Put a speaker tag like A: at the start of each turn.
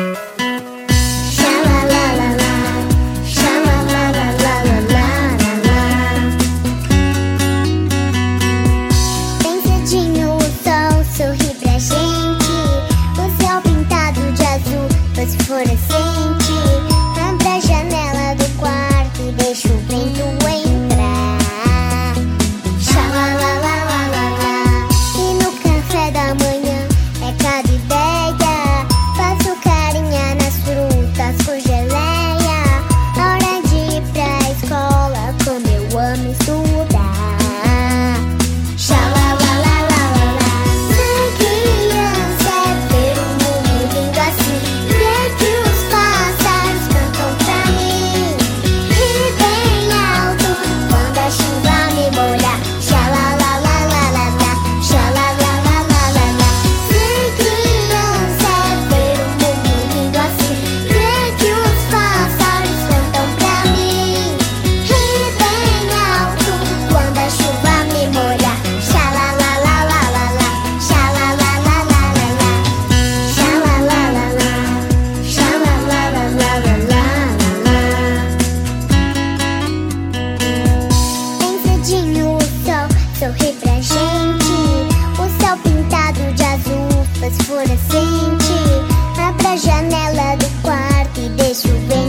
A: Thank you. surrender.